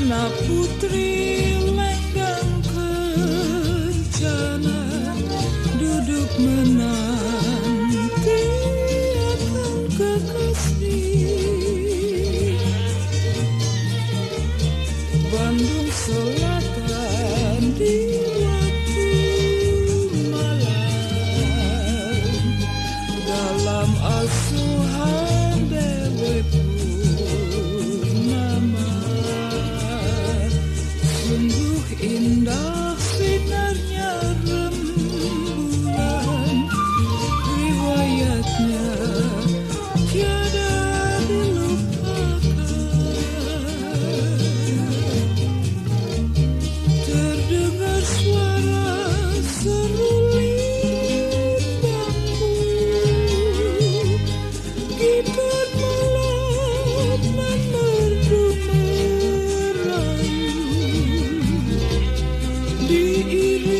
anak putri lenggang kencana duduk menanti akan kekasih. Bandung Selatan di eat.